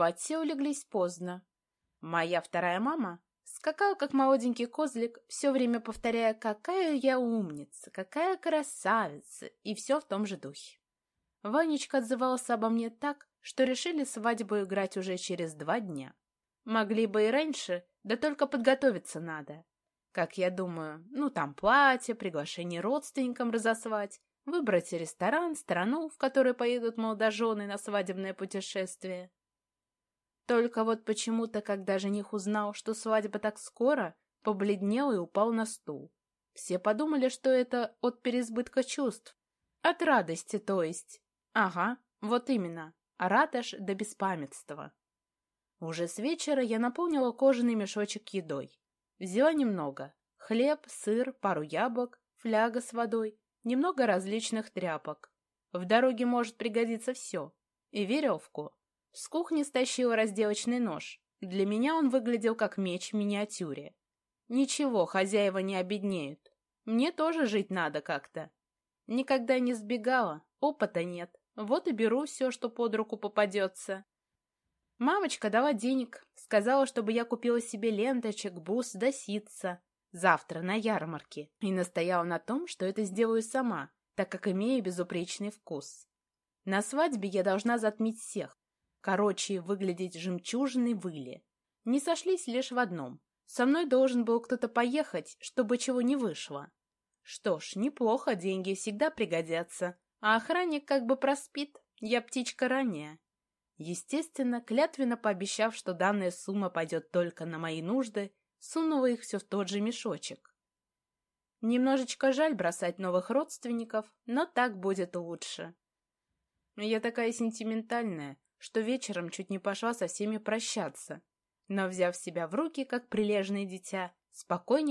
Спать все улеглись поздно. Моя вторая мама скакала, как молоденький козлик, все время повторяя «какая я умница», «какая красавица» и все в том же духе. Ванечка отзывался обо мне так, что решили свадьбу играть уже через два дня. Могли бы и раньше, да только подготовиться надо. Как я думаю, ну там платье, приглашение родственникам разослать, выбрать ресторан, страну, в которой поедут молодожены на свадебное путешествие. Только вот почему-то, когда жених узнал, что свадьба так скоро, побледнел и упал на стул. Все подумали, что это от переизбытка чувств. От радости, то есть. Ага, вот именно. Радош до беспамятства. Уже с вечера я наполнила кожаный мешочек едой. Взяла немного. Хлеб, сыр, пару яблок, фляга с водой, немного различных тряпок. В дороге может пригодиться все. И веревку. С кухни стащила разделочный нож. Для меня он выглядел как меч в миниатюре. Ничего, хозяева не обеднеют. Мне тоже жить надо как-то. Никогда не сбегала, опыта нет. Вот и беру все, что под руку попадется. Мамочка дала денег, сказала, чтобы я купила себе ленточек, бус да ситца. Завтра на ярмарке. И настояла на том, что это сделаю сама, так как имею безупречный вкус. На свадьбе я должна затмить всех. Короче, выглядеть жемчужиной выли. Не сошлись лишь в одном. Со мной должен был кто-то поехать, чтобы чего не вышло. Что ж, неплохо, деньги всегда пригодятся. А охранник как бы проспит, я птичка ранее. Естественно, клятвенно пообещав, что данная сумма пойдет только на мои нужды, сунула их все в тот же мешочек. Немножечко жаль бросать новых родственников, но так будет лучше. Я такая сентиментальная, что вечером чуть не пошла со всеми прощаться, но, взяв себя в руки, как прилежное дитя, спокойнее